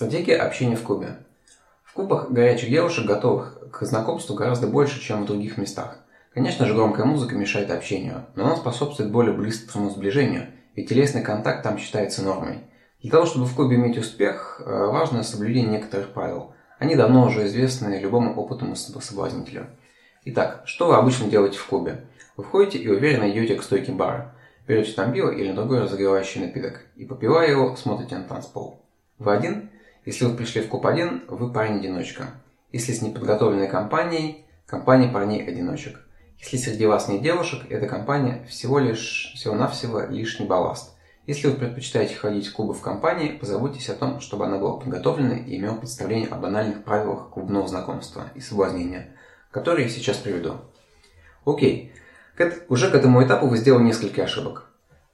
Стратегия общения в клубе. В клубах горячих девушек, готовых к знакомству, гораздо больше, чем в других местах. Конечно же, громкая музыка мешает общению, но она способствует более быстрому сближению, ведь телесный контакт там считается нормой. Для того, чтобы в клубе иметь успех, э, важно соблюдение некоторых правил. Они давно уже известны любому опытному соблазнителю. Итак, что вы обычно делаете в клубе? Вы входите и уверенно идете к стойке бара. Берете там пиво или другой разогревающий напиток и, попивая его, смотрите на танцпол. Вы один? Если вы пришли в клуб один, вы парень-одиночка. Если с неподготовленной компанией, компания парней-одиночек. Если среди вас нет девушек, эта компания всего лишь, всего-навсего лишний балласт. Если вы предпочитаете ходить в клубы в компании, позаботьтесь о том, чтобы она была подготовлена и имела представление о банальных правилах клубного знакомства и соблазнения, которые я сейчас приведу. Окей, уже к этому этапу вы сделали несколько ошибок.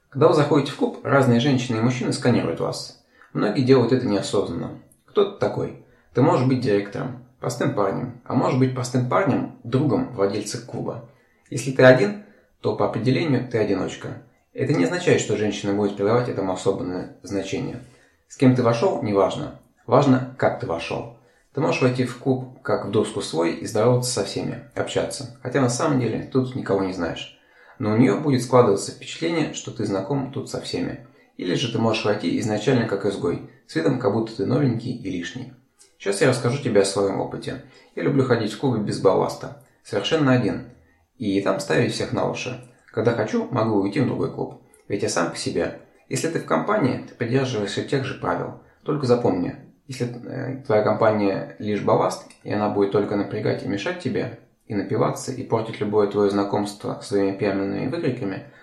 Когда вы заходите в клуб, разные женщины и мужчины сканируют вас. Многие делают это неосознанно. Кто ты такой? Ты можешь быть директором, простым парнем, а можешь быть простым парнем, другом владельца клуба. Если ты один, то по определению ты одиночка. Это не означает, что женщина будет придавать этому особенное значение. С кем ты вошел, неважно. Важно, как ты вошел. Ты можешь войти в клуб, как в доску свой, и здороваться со всеми, общаться. Хотя на самом деле тут никого не знаешь. Но у нее будет складываться впечатление, что ты знаком тут со всеми. Или же ты можешь войти изначально как изгой, с видом, как будто ты новенький и лишний. Сейчас я расскажу тебе о своем опыте. Я люблю ходить в клубы без балласта. Совершенно один. И там ставить всех на уши. Когда хочу, могу уйти в другой клуб. Ведь я сам по себе. Если ты в компании, ты придерживаешься тех же правил. Только запомни, если э, твоя компания лишь балласт, и она будет только напрягать и мешать тебе, и напиваться, и портить любое твое знакомство своими пьяными выкриками –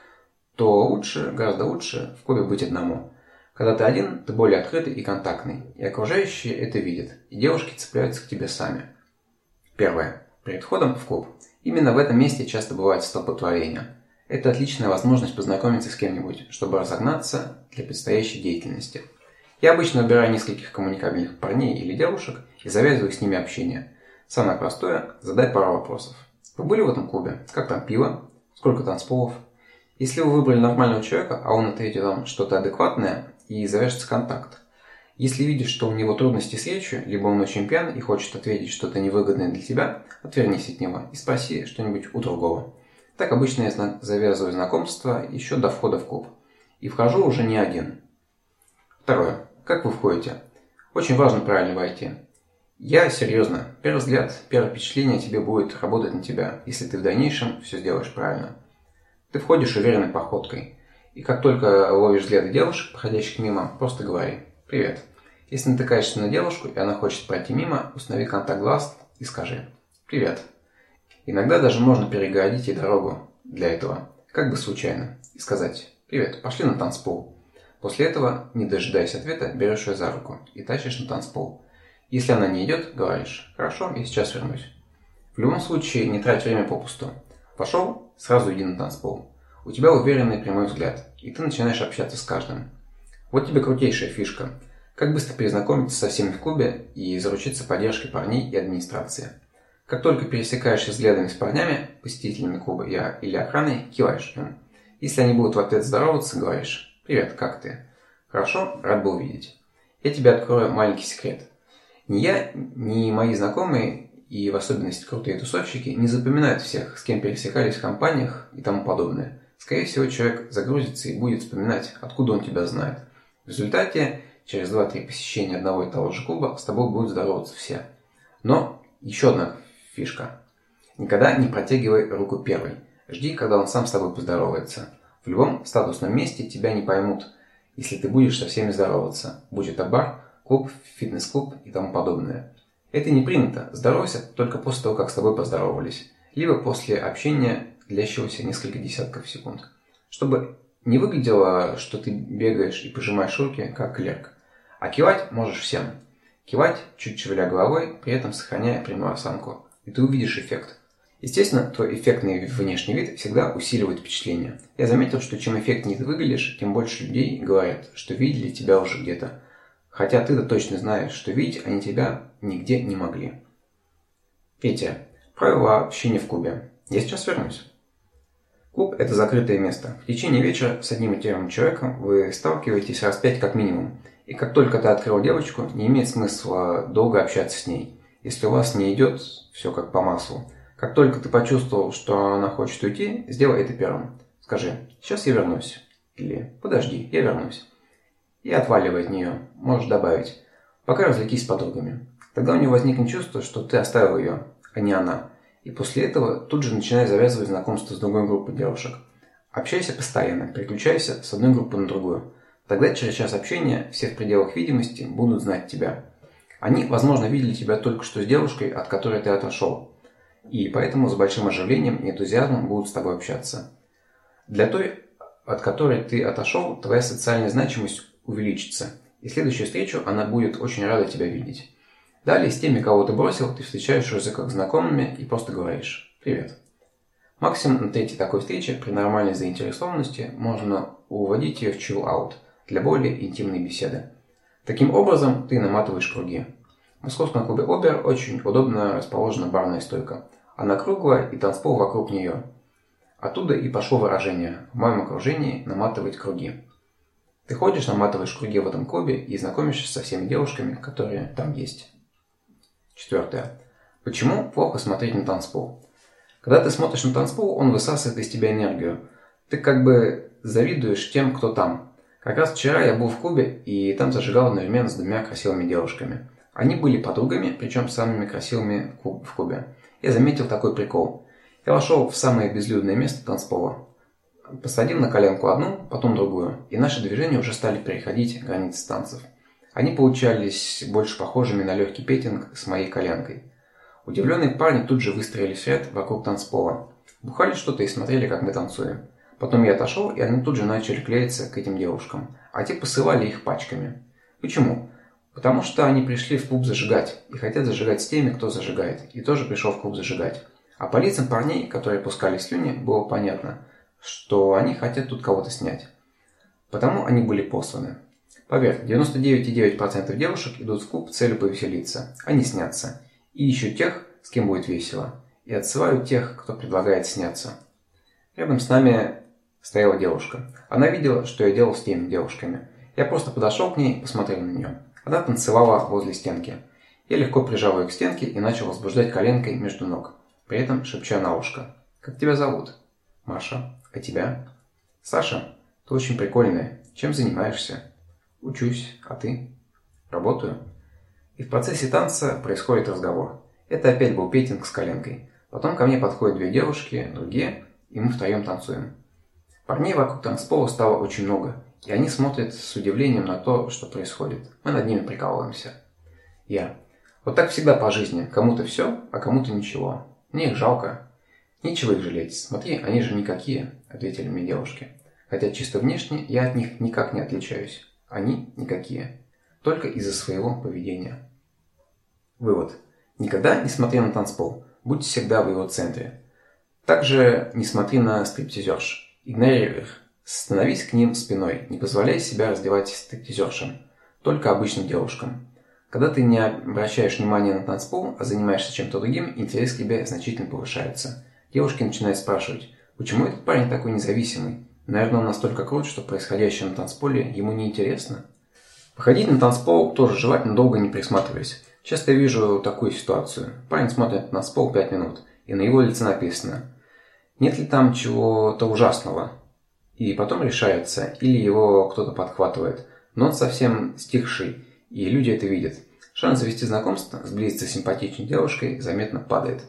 то лучше, гораздо лучше в клубе быть одному. Когда ты один, ты более открытый и контактный, и окружающие это видят, и девушки цепляются к тебе сами. Первое. Перед входом в клуб. Именно в этом месте часто бывает столпотворение. Это отличная возможность познакомиться с кем-нибудь, чтобы разогнаться для предстоящей деятельности. Я обычно выбираю нескольких коммуникабельных парней или девушек и завязываю с ними общение. Самое простое – задай пару вопросов. Вы были в этом клубе? Как там пиво? Сколько танцполов? Если вы выбрали нормального человека, а он ответит вам что-то адекватное, и завяжется контакт. Если видишь, что у него трудности с речью, либо он очень пьян и хочет ответить что-то невыгодное для тебя, отвернись от него и спроси что-нибудь у другого. Так обычно я завязываю знакомство еще до входа в клуб. И вхожу уже не один. Второе. Как вы входите? Очень важно правильно войти. Я серьезно. Первый взгляд, первое впечатление тебе будет работать на тебя, если ты в дальнейшем все сделаешь правильно. Ты входишь уверенной походкой. И как только ловишь взгляды девушек, проходящих мимо, просто говори «Привет». Если натыкаешься на девушку, и она хочет пройти мимо, установи контакт глаз и скажи «Привет». Иногда даже можно перегородить ей дорогу для этого, как бы случайно, и сказать «Привет, пошли на танцпол». После этого, не дожидаясь ответа, берешь ее за руку и тащишь на танцпол. Если она не идет, говоришь «Хорошо, я сейчас вернусь». В любом случае, не трать время попусту. Пошел, сразу иди на танцпол. У тебя уверенный прямой взгляд, и ты начинаешь общаться с каждым. Вот тебе крутейшая фишка. Как быстро перезнакомиться со всеми в клубе и заручиться поддержкой парней и администрации. Как только пересекаешься взглядами с парнями, посетителями клуба или охраной, киваешь им. Если они будут в ответ здороваться, говоришь «Привет, как ты?» «Хорошо, рад был увидеть». Я тебе открою маленький секрет. Ни я, ни мои знакомые и в особенности крутые тусовщики не запоминают всех, с кем пересекались в компаниях и тому подобное. Скорее всего, человек загрузится и будет вспоминать, откуда он тебя знает. В результате, через 2-3 посещения одного и того же клуба с тобой будут здороваться все. Но еще одна фишка. Никогда не протягивай руку первой. Жди, когда он сам с тобой поздоровается. В любом статусном месте тебя не поймут, если ты будешь со всеми здороваться, будь это бар, клуб, фитнес-клуб и тому подобное. Это не принято. Здоровайся только после того, как с тобой поздоровались. Либо после общения, длящегося несколько десятков секунд. Чтобы не выглядело, что ты бегаешь и пожимаешь руки, как клерк. А кивать можешь всем. Кивать, чуть шевеля головой, при этом сохраняя прямую осанку. И ты увидишь эффект. Естественно, твой эффектный внешний вид всегда усиливает впечатление. Я заметил, что чем эффектнее ты выглядишь, тем больше людей говорят, что видели тебя уже где-то. Хотя ты-то точно знаешь, что видеть они тебя нигде не могли. Третье. Правила общения в клубе. Я сейчас вернусь. Клуб – это закрытое место. В течение вечера с одним и тем же человеком вы сталкиваетесь раз пять как минимум. И как только ты открыл девочку, не имеет смысла долго общаться с ней. Если у вас не идет все как по маслу. Как только ты почувствовал, что она хочет уйти, сделай это первым. Скажи «сейчас я вернусь» или «подожди, я вернусь». И отваливай от нее, можешь добавить «пока развлекись с подругами». Тогда у нее возникнет чувство, что ты оставил ее, а не она. И после этого тут же начинай завязывать знакомство с другой группой девушек. Общайся постоянно, переключайся с одной группы на другую. Тогда через час общения все в пределах видимости будут знать тебя. Они, возможно, видели тебя только что с девушкой, от которой ты отошел. И поэтому с большим оживлением и энтузиазмом будут с тобой общаться. Для той, от которой ты отошел, твоя социальная значимость увеличится. И следующую встречу она будет очень рада тебя видеть. Далее с теми, кого ты бросил, ты встречаешься как знакомыми и просто говоришь «Привет». Максимум на третьей такой встрече при нормальной заинтересованности можно уводить ее в chill-out для более интимной беседы. Таким образом, ты наматываешь круги. В московском клубе Обер очень удобно расположена барная стойка. Она круглая и танцпол вокруг нее. Оттуда и пошло выражение «в моем окружении наматывать круги». Ты ходишь, наматываешь круги в этом клубе и знакомишься со всеми девушками, которые там есть. Четвертое. Почему плохо смотреть на танцпол? Когда ты смотришь на танцпол, он высасывает из тебя энергию. Ты как бы завидуешь тем, кто там. Как раз вчера я был в клубе, и там зажигал одновременно с двумя красивыми девушками. Они были подругами, причем самыми красивыми в клубе. Я заметил такой прикол. Я вошел в самое безлюдное место танцпола. Посадил на коленку одну, потом другую, и наши движения уже стали переходить границы танцев. Они получались больше похожими на легкий петинг с моей коленкой. Удивленные парни тут же выстроились в ряд вокруг танцпола. Бухали что-то и смотрели, как мы танцуем. Потом я отошел, и они тут же начали клеиться к этим девушкам, а те посылали их пачками. Почему? Потому что они пришли в клуб зажигать, и хотят зажигать с теми, кто зажигает, и тоже пришел в клуб зажигать. А по лицам парней, которые пускали слюни, было понятно, что они хотят тут кого-то снять. Потому они были посланы. Поверь, 99,9% девушек идут в клуб с целью повеселиться, а не сняться. И ищут тех, с кем будет весело. И отсылают тех, кто предлагает сняться. Рядом с нами стояла девушка. Она видела, что я делал с теми девушками. Я просто подошел к ней и посмотрел на нее. Она танцевала возле стенки. Я легко прижал ее к стенке и начал возбуждать коленкой между ног, при этом шепча на ушко. «Как тебя зовут?» «Маша. А тебя?» «Саша. Ты очень прикольная. Чем занимаешься?» «Учусь. А ты?» «Работаю». И в процессе танца происходит разговор. Это опять был петинг с коленкой. Потом ко мне подходят две девушки, другие, и мы втроем танцуем. Парней вокруг танцпола стало очень много, и они смотрят с удивлением на то, что происходит. Мы над ними прикалываемся. Я. Вот так всегда по жизни. Кому-то все, а кому-то ничего. Мне их жалко. Нечего их жалеть. Смотри, они же никакие, ответили мне девушки. Хотя чисто внешне я от них никак не отличаюсь. Они никакие. Только из-за своего поведения. Вывод. Никогда не смотри на танцпол. Будь всегда в его центре. Также не смотри на стриптизерш. Игнорируй их. Становись к ним спиной, не позволяй себя раздевать стриптизершам, только обычным девушкам. Когда ты не обращаешь внимания на танцпол, а занимаешься чем-то другим, интерес к тебе значительно повышается. Девушки начинают спрашивать, почему этот парень такой независимый? Наверное, он настолько крут, что происходящее на танцполе ему не интересно. Походить на танцпол тоже желательно долго не присматриваясь. Часто я вижу такую ситуацию. Парень смотрит на танцпол 5 минут, и на его лице написано нет ли там чего-то ужасного. И потом решается, или его кто-то подхватывает. Но он совсем стихший, и люди это видят. Шанс завести знакомство, сблизиться с симпатичной девушкой заметно падает.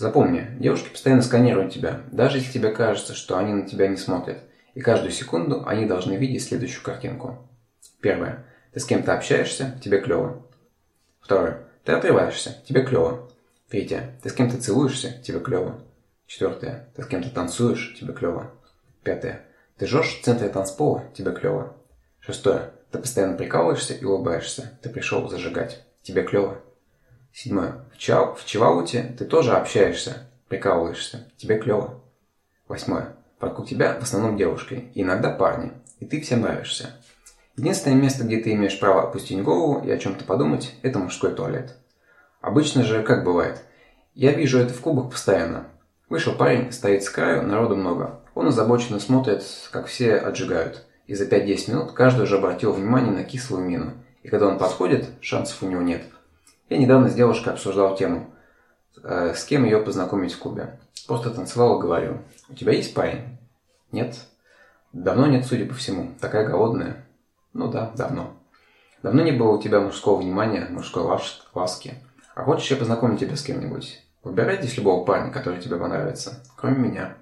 Запомни, девушки постоянно сканируют тебя, даже если тебе кажется, что они на тебя не смотрят. И каждую секунду они должны видеть следующую картинку. Первое. Ты с кем-то общаешься, тебе клево. Второе. Ты отрываешься, тебе клево. Третье. Ты с кем-то целуешься, тебе клево. Четвертое. Ты с кем-то танцуешь, тебе клево. Пятое. Ты жжешь в центре танцпола, тебе клево. Шестое. Ты постоянно прикалываешься и улыбаешься. Ты пришел зажигать. Тебе клево. Седьмое. В, чау, в Чивауте ты тоже общаешься, прикалываешься. Тебе клево. Восьмое. Вокруг тебя в основном девушки, иногда парни. И ты всем нравишься. Единственное место, где ты имеешь право опустить голову и о чем-то подумать, это мужской туалет. Обычно же как бывает? Я вижу это в клубах постоянно. Вышел парень, стоит с краю, народу много. Он озабоченно смотрит, как все отжигают. и за 5-10 минут каждый уже обратил внимание на кислую мину. И когда он подходит, шансов у него нет. Я недавно с девушкой обсуждал тему, э, с кем ее познакомить в клубе. Просто танцевал и говорю, у тебя есть парень? Нет. Давно нет, судя по всему. Такая голодная. Ну да, давно. Давно не было у тебя мужского внимания, мужской ласки. А хочешь я познакомлю тебя с кем-нибудь? Выбирай здесь любого парня, который тебе понравится. Кроме меня.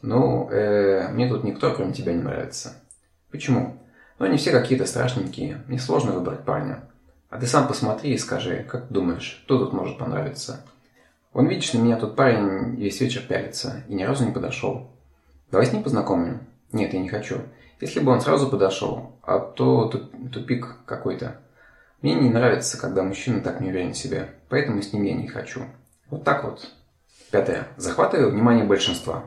Ну, э, мне тут никто, кроме тебя, не нравится. Почему? Ну, они все какие-то страшненькие. Мне сложно выбрать парня. А ты сам посмотри и скажи, как думаешь, кто тут может понравиться? Он, видишь, на меня тут парень весь вечер пялится и ни разу не подошел. Давай с ним познакомим? Нет, я не хочу. Если бы он сразу подошел, а то тупик какой-то. Мне не нравится, когда мужчина так не уверен в себе, поэтому с ним я не хочу. Вот так вот. Пятое. Захватывай внимание большинства.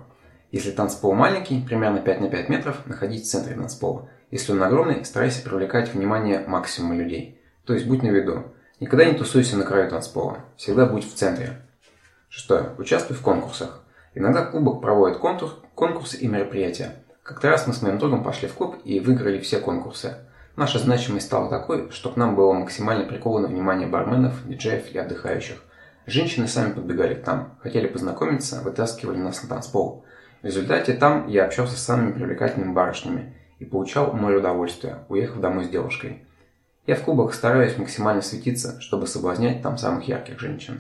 Если танцпол маленький, примерно 5 на 5 метров, находитесь в центре танцпола. Если он огромный, старайся привлекать внимание максимума людей. То есть будь на виду. Никогда не тусуйся на краю танцпола. Всегда будь в центре. Шестое. Участвуй в конкурсах. Иногда клубок проводит конкурс, конкурсы и мероприятия. Как-то раз мы с моим другом пошли в клуб и выиграли все конкурсы. Наша значимость стала такой, что к нам было максимально приковано внимание барменов, диджеев и отдыхающих. Женщины сами подбегали к нам, хотели познакомиться, вытаскивали нас на танцпол. В результате там я общался с самыми привлекательными барышнями и получал море удовольствия, уехав домой с девушкой. Я в клубах стараюсь максимально светиться, чтобы соблазнять там самых ярких женщин.